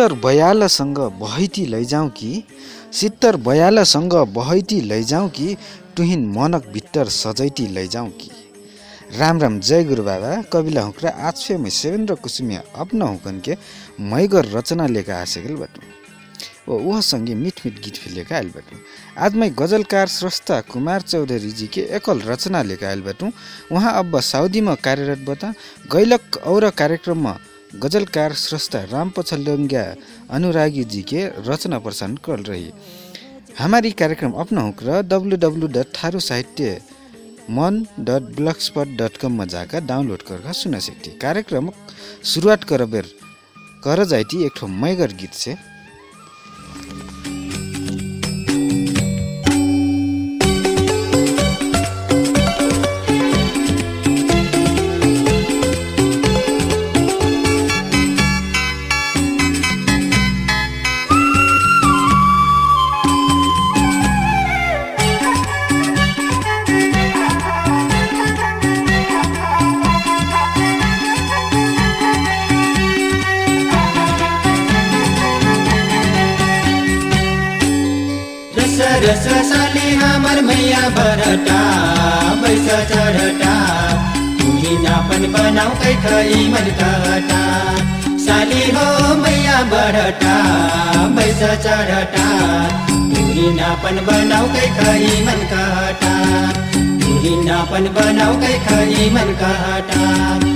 सित्तर बयालसँग बहैती लैजाउँ कि? सित्तर बयालसँग बहैती लैजाउँ कि? टुहिन मनक भित्तर सजैती लैजाउँ कि? राम राम जय गुरु बाबा। कविला हुक्रा फे मै सेवेन्द्र कुसुमिया अपना हुकन के मैगर रचना लेखा आसेगल बटु। ओ वह संगे मिठ मिठ गीत भी लेखा आयल बटु। आज मैं गजलकार स्रष्टा कुमार चौधरी जी के एकल रचना लेखा आयल बटु। उहाँ अब साउदीमा कार्यरत बता गैलक और कार्यक्रममा गजलकार स्रष्टा राम पछलडङ्ग्या अनुरागी जी के रचना प्रसारण कर रही हमारी कार्यक्रम अपना हुक र डब्लु डब्लु डट थारू साहित्य मन डट ब्लग स्पट डट कममा जाकर डाउनलोड गरेर सुन सकती कार्यक्रम सुरुवात कर बेर कर जाइटी एक ठो मैगर गीत से। रस साली हमर मैया बरटा बैस चढ़टा। तुही नापन बनाऊ कै मन कहटा। साली हो मैया बरटा बैस चढ़टा। तुही नापन बनाऊ कै मन कहटा। तुही नापन बनाऊ कै मन कहटा।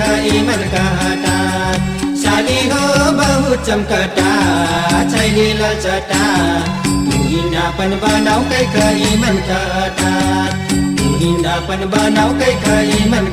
खई मन कहटा साली हो बहु चमकटा छैली लचटा तुही नापन बनाऊ कै खई मन कहटा तुही नापन बनाऊ कै खई मन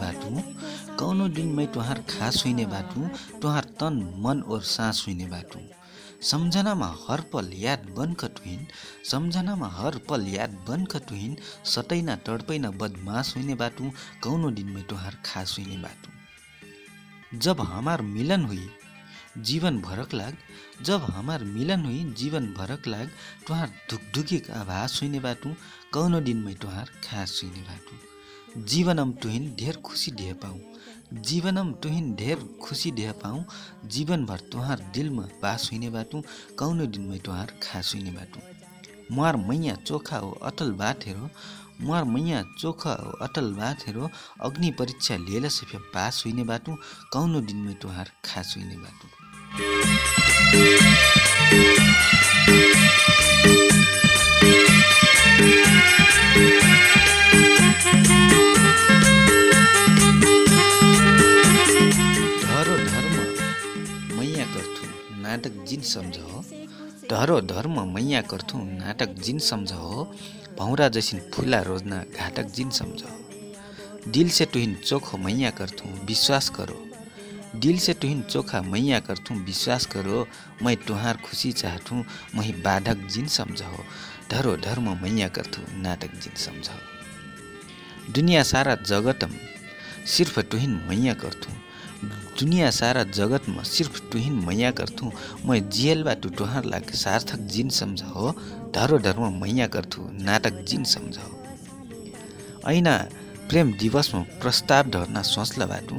बाटु कौनो दिन तुहार खास हुइने बाटु तुहार तन मन और सास हुइने बाटु। सम्झनामा हर पल याद बनक तुहिन सम्झनामा हर पल याद बनक तुहिन सतैना तडपैना बदमास हुइने बाटु कौनो दिन तुहार खास हुइने बाटु। जब हमार मिलन हुई जीवन भरक लाग जब हमार मिलन हुई जीवन भरक लाग तुहार धुकधुकी आभास हुइने बाटु कौनो दिन तुहार खास हुइने बाटु। जीवनम तुहिन ढेर खुसी ढेर पाऊँ। जीवनम तुहिन ढेर खुसी ढेर पाऊँ। जीवनभर तुहार दिलमा बास हुइने बाटु कौनो दिन मैं तुहार खास हुइने बाटु। मुहार मैया चोखा हो अटल बात हेरो मुहार मैया चोखा हो अटल बात हेरो अग्नि परीक्षा लिएर से फेरि पास हुइने बाटु कौनो दिन मैं तुहार खास हुइने बाटु। नाटक जिन सम्झ हो धरो धर्म मैया करथु नाटक जिन सम्झ हो भौरा जैसिन फुला रोजना घाटक जिन सम्झ। दिल से तुहिन चोखो मैया करथु विश्वास करो दिल से तुहिन चोखा मैया करथु विश्वास करो मैं तुहार खुसी चाहथु मही बाधक जिन सम्झ हो धरो धर्म मैया करथु नाटक जिन सम्झ। दुनियाँ सारा जगतम सिर्फ तुहिन मैया करथु दुनियाँ सारा जगतमा सिर्फ तुहिन मैया करथु म जियलबाट तुहार लाग सार्थक जिन सम्झ हो धरो धर्म मैया करथु नाटक जिन सम्झ हो ऐना प्रेम दिवसमा प्रस्ताव ढर्न सोच्ला बाटु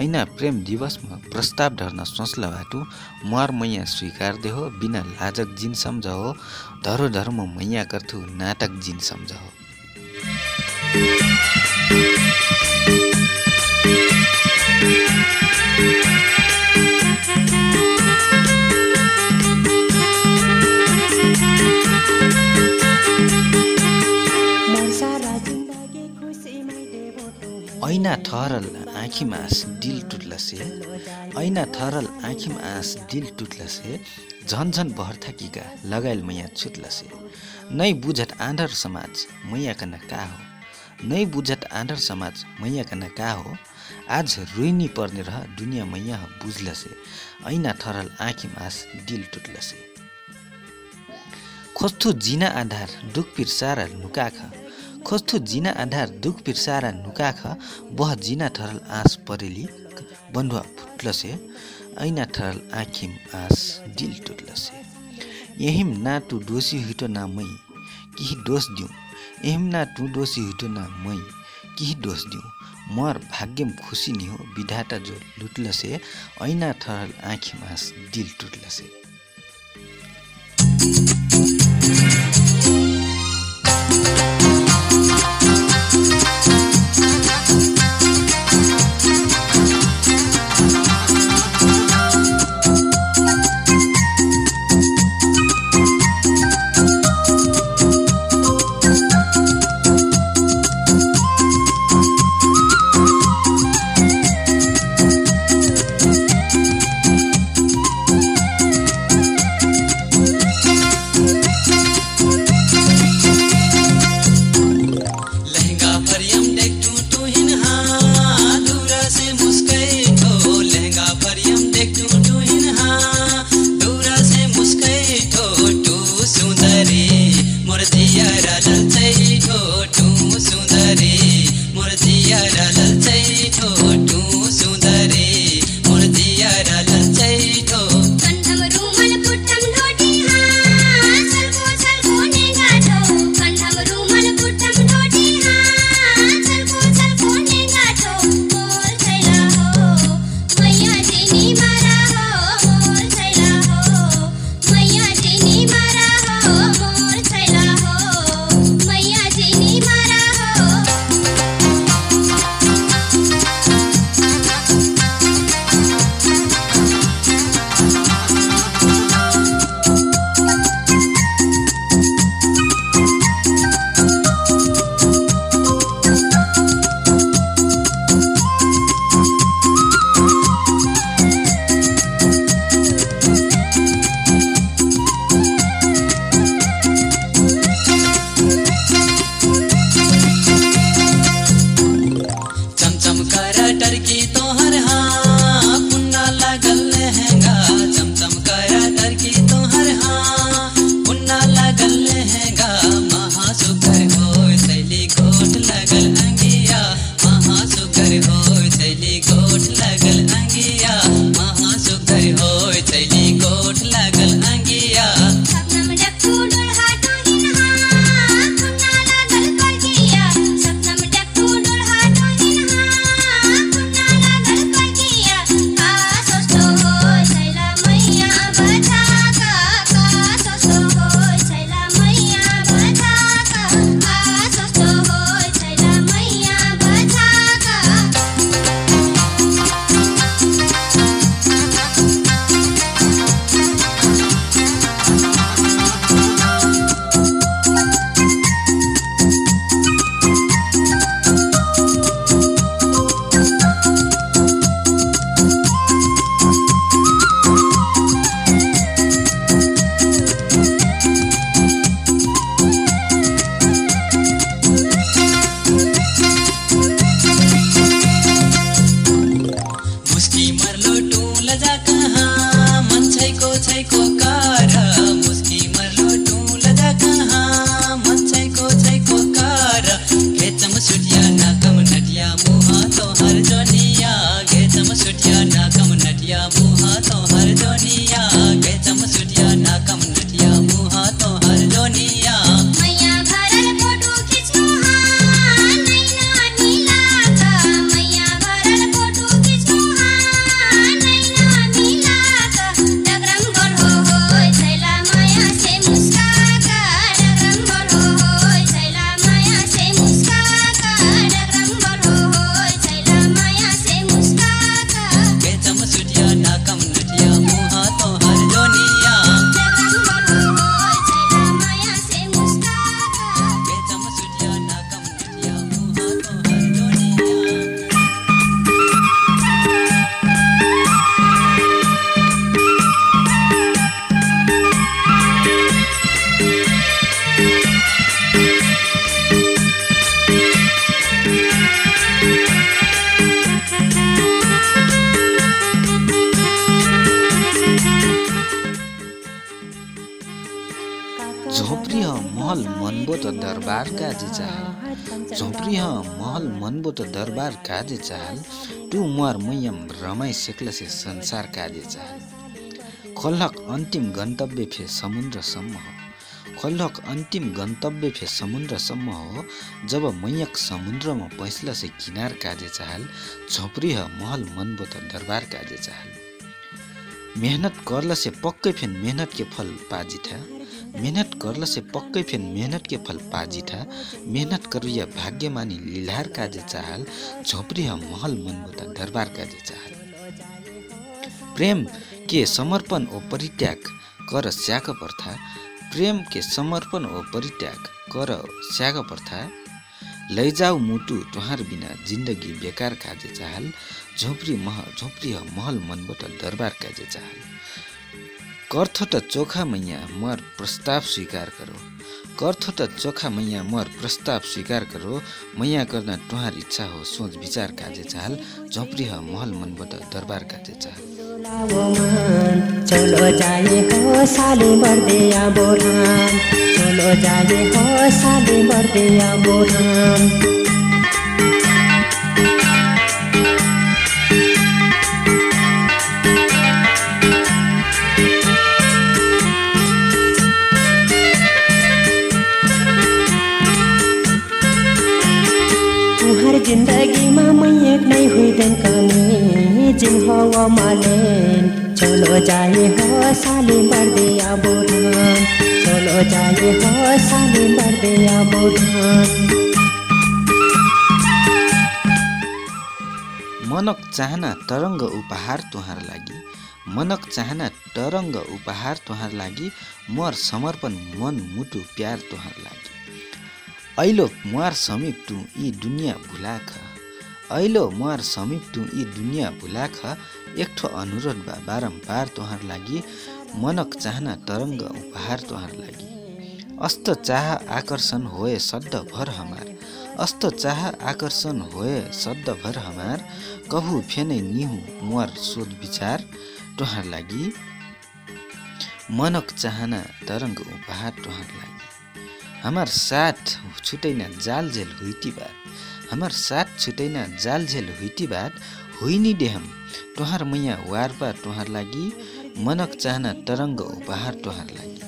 ऐना प्रेम दिवसमा प्रस्ताव ढर्न सोच्ला बाटु मर मैया स्वीकार दे हो बिना लाजक जिन सम्झ हो धरो धर्म मैया करथु नाटक जिन सम्झ हो ऐना ठहरल आँखीमा आँस दिल टुट्लसे ऐना आँखीमा आँस दिल टुट्लसे झन झन बहर थाकिका लगायल मैया छुट्लसे। नै बुझट आँधर समाज मैया कना का हो? नै बुझट आँधर समाज मैया कना का हो? आज रुइनी पर्ने रह दुनियाँ मैया बुझलसे ऐना ठहरल आँखीमा आँस दिल टुट्लसे। खोज्थु जिना आधार दुख पिर सारा नुकाख। खोज्थु जिना आधार दुख पिर सारा नुकाख बह जिना ठरल आँस परेली बन्धुवा फुट्लसे ऐना ठरल आँखिम आँस दिल टुट्लसे। यहिम ना तु दोषी हुइटो ना मै केही दोष दिउँ। यहिम ना तु दोषी हुइटो ना मै केही दोष दिउँ। मर भाग्यम खुसी नि हो विधाता जो लुट्लसे ऐना ठरल आँखिम आँस दिल टुट्लसे। महल मनबो त दरबार काजे चाहल झोपडी ह महल मनबो त दरबार काजे चाहल टु मुहार मैयम रमाई सेक्ल से संसार काजे चाहल खोल्हक अन्तिम गन्तव्य फे समुद्रसम्म हो। खोल्हक अन्तिम गन्तव्य फे समुद्रसम्म हो। जब मैयक समुद्रमा पैसला से किनार काजे चाहल झोपडी ह महल मनबो त दरबार काजे चाहल मेहनत करला से पक्कै फेन मेहनत के फल पाजिठा मेहनत करला से पक्कै फेन मेहनत के फल पाजिठा। मेहनत करुया भाग्यमानी लिलार काजे चाहल झोपडी महल मनबोता दरबार काजे चाहल प्रेम के समर्पण ओ परित्याग कर स्याक पर्था। प्रेम के समर्पण ओ परित्याग कर स्याक पर्था। लैजाऊ मुटु तुहार बिना जिन्दगी बेकार काजे चाहल झोपडी मह झोपडी ह महल मनबाट दरबार काजे चाहल कर्थ त चोखा मैया मर प्रस्ताव स्वीकार करो त चोखा मैया मर प्रस्ताव स्वीकार करो मैया गर्न तुहार इच्छा हो सोच विचार काजे चाहल झोपडी ह महल मनबाट दरबार काजे चलो। जिंदगीमा मै एक नै हुइदेन कमी। जिन हो मालेन चलो जाए हो साली बर्दे बोराम चलो जाए हो साली बर्दे बोराम मनक चाहना तरङ्ग उपहार तुहार लागि। मनक चाहना तरङ्ग उपहार तुहार लागि। मर समर्पण मन मुटु प्यार तुहार लागि। ऐलो मुहार समीप टु यी दुनियाँ भुलाख। ऐलो मुहार समीप टु यी दुनियाँ भुलाख। एकठो अनुरोध बा बारम्बार तुहार लागि मनक चाहना तरङ्ग उपहार तुहार लागि। अस्त चाह आकर्षण होए सद्धभर हमार। अस्त चाह आकर्षण होए सद्धभर हमार। कहु फेनै निहु मुहार सोध विचार तुहार लागि। मनक चाहना तरङ्ग उपहार तुहार लागि। हमार साथ छुटैना जाल झेल हुइटी बात। हमार साथ छुटैना जाल झेल हुइटी बात हुइनी डेहम तुहार मैया वार पार तुहार लागि मनक चाहना तरङ्ग उपहार तुहार लागि।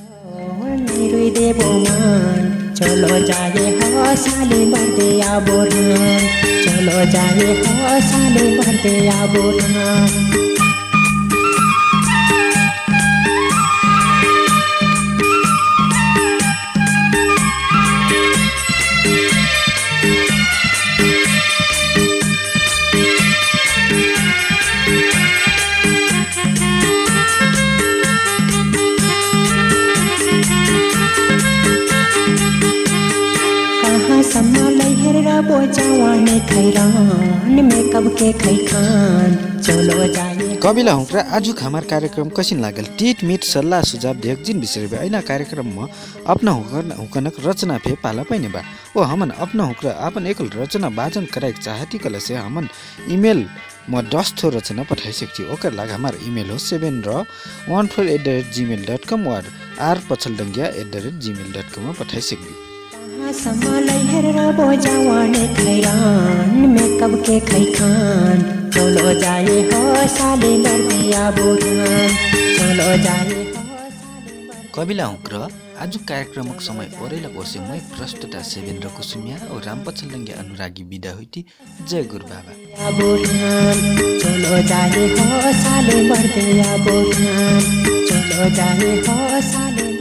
चलो जाए हो साली बर्दे बोराम चलो जाए हो साली बर्दे कविला हुँक्रा आजुक हमार कार्यक्रम कसिन लागल? टिट मिट सल्लाह सुझाव देख जिन विषय ऐना कार्यक्रम में अपना हुकन हुकनक रचना फे पाला पैने बा। ओ हमन अपना हुक्रा आपन एकल रचना वाचन कराइक चाहती कला से हमन ईमेल म दस थो रचना पठाइ सकछी ओकर लागि हमार इमेल हो सेभेन र one four at the rate Gmail dot com वा R पछलडङ्गिया at the rate Gmail dot कममा पठाइ लै हेरेर बोजावाने खैरान मेकअप के खैखान चलो जाए हो साली बर्दिया बोराम चलो जाए कविला हुँक्र आज कार्यक्रमक समय ओरेला गोसे मै प्रष्टता सेवेन्द्र कुसुमिया औ राम पछलडङ्गिया अनुरागी बिदा हुइटी जय गुरु बाबा। चलो जाए हो साली